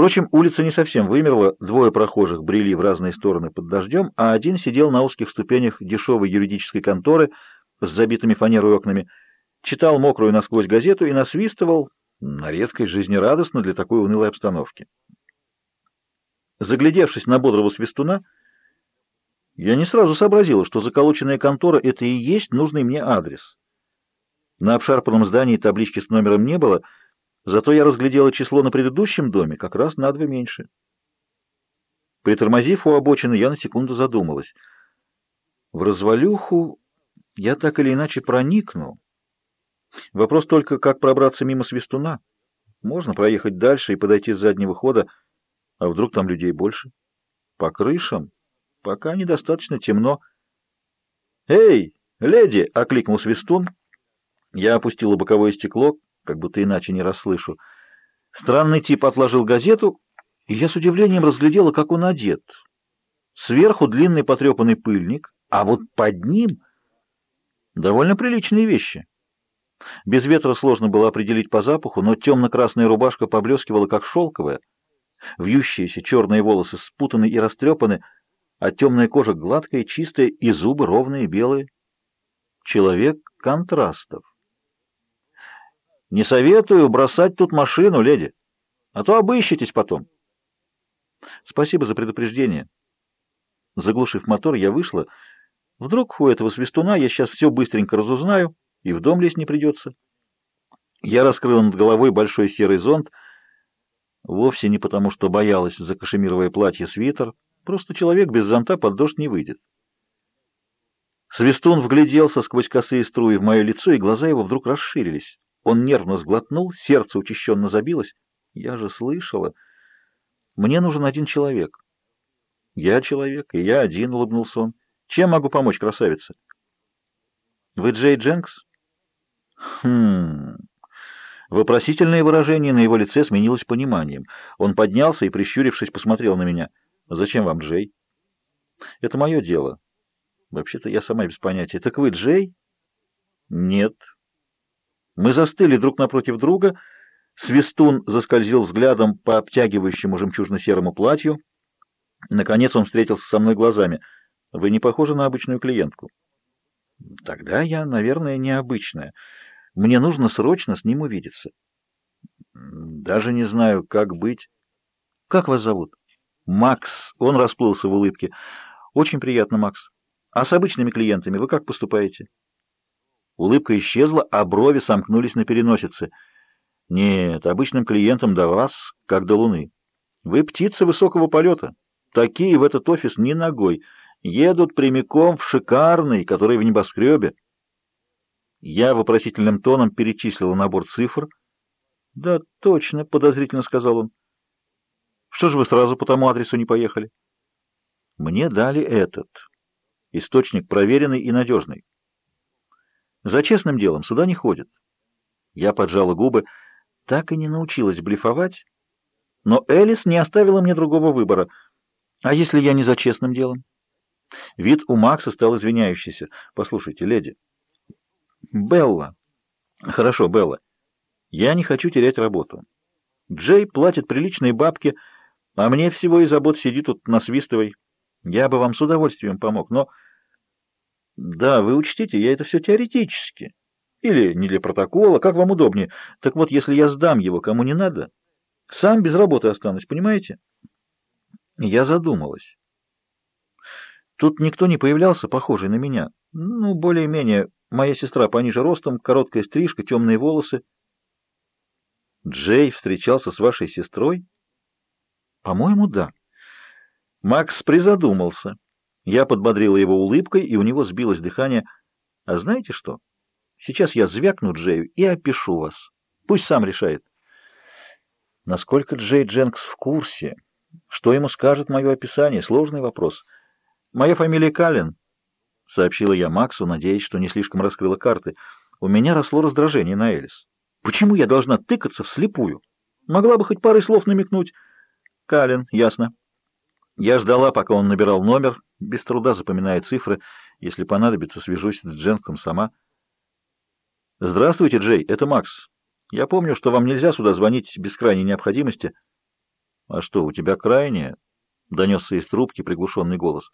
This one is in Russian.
Впрочем, улица не совсем вымерла, двое прохожих брели в разные стороны под дождем, а один сидел на узких ступенях дешевой юридической конторы с забитыми фанерой окнами, читал мокрую насквозь газету и насвистывал, на редкость жизнерадостно для такой унылой обстановки. Заглядевшись на бодрого свистуна, я не сразу сообразила, что заколоченная контора — это и есть нужный мне адрес. На обшарпанном здании таблички с номером не было — Зато я разглядела число на предыдущем доме как раз на два меньше. Притормозив у обочины, я на секунду задумалась. В развалюху я так или иначе проникну. Вопрос только, как пробраться мимо свистуна. Можно проехать дальше и подойти с заднего хода, а вдруг там людей больше? По крышам? Пока недостаточно темно. «Эй, леди!» — окликнул свистун. Я опустила боковое стекло, как будто иначе не расслышу. Странный тип отложил газету, и я с удивлением разглядела, как он одет. Сверху длинный потрепанный пыльник, а вот под ним довольно приличные вещи. Без ветра сложно было определить по запаху, но темно-красная рубашка поблескивала, как шелковая. Вьющиеся черные волосы спутаны и растрепаны, а темная кожа гладкая, чистая, и зубы ровные, белые. Человек контрастов. Не советую бросать тут машину, леди, а то обыщетесь потом. Спасибо за предупреждение. Заглушив мотор, я вышла. Вдруг у этого свистуна я сейчас все быстренько разузнаю, и в дом лезть не придется. Я раскрыла над головой большой серый зонт, вовсе не потому, что боялась за кашемировое платье свитер, просто человек без зонта под дождь не выйдет. Свистун вгляделся сквозь косые струи в мое лицо, и глаза его вдруг расширились. Он нервно сглотнул, сердце учащенно забилось. Я же слышала. Мне нужен один человек. Я человек, и я один, улыбнулся он. Чем могу помочь, красавица? Вы Джей Дженкс? Хм... Вопросительное выражение на его лице сменилось пониманием. Он поднялся и, прищурившись, посмотрел на меня. «Зачем вам Джей?» «Это мое дело. Вообще-то я сама без понятия. Так вы Джей?» «Нет», мы застыли друг напротив друга. Свистун заскользил взглядом по обтягивающему жемчужно-серому платью. Наконец он встретился со мной глазами. «Вы не похожи на обычную клиентку». «Тогда я, наверное, необычная. Мне нужно срочно с ним увидеться». «Даже не знаю, как быть». «Как вас зовут?» «Макс». Он расплылся в улыбке. «Очень приятно, Макс. А с обычными клиентами вы как поступаете?» Улыбка исчезла, а брови сомкнулись на переносице. Нет, обычным клиентам до вас, как до луны. Вы птицы высокого полета. Такие в этот офис ни ногой. Едут прямиком в шикарный, который в небоскребе. Я вопросительным тоном перечислил набор цифр. «Да, точно», — подозрительно сказал он. «Что же вы сразу по тому адресу не поехали?» «Мне дали этот. Источник проверенный и надежный. За честным делом сюда не ходят. Я поджала губы, так и не научилась блефовать, но Элис не оставила мне другого выбора. А если я не за честным делом? Вид у Макса стал извиняющийся. Послушайте, леди. Белла. Хорошо, Белла. Я не хочу терять работу. Джей платит приличные бабки, а мне всего и забот сидит тут насвистывай. Я бы вам с удовольствием помог, но... Да, вы учтите, я это все теоретически. Или не для протокола, как вам удобнее. Так вот, если я сдам его кому не надо, сам без работы останусь, понимаете? Я задумалась. Тут никто не появлялся, похожий на меня. Ну, более-менее. Моя сестра пониже ростом, короткая стрижка, темные волосы. Джей встречался с вашей сестрой? По-моему, да. Макс призадумался. Я подбодрила его улыбкой, и у него сбилось дыхание. «А знаете что? Сейчас я звякну Джею и опишу вас. Пусть сам решает». Насколько Джей Дженкс в курсе? Что ему скажет мое описание? Сложный вопрос. «Моя фамилия Каллен», — сообщила я Максу, надеясь, что не слишком раскрыла карты. «У меня росло раздражение на Элис. Почему я должна тыкаться вслепую? Могла бы хоть парой слов намекнуть». «Каллен, ясно». Я ждала, пока он набирал номер, без труда запоминая цифры. Если понадобится, свяжусь с Дженком сама. «Здравствуйте, Джей, это Макс. Я помню, что вам нельзя сюда звонить без крайней необходимости». «А что, у тебя крайняя?» — донесся из трубки приглушенный голос.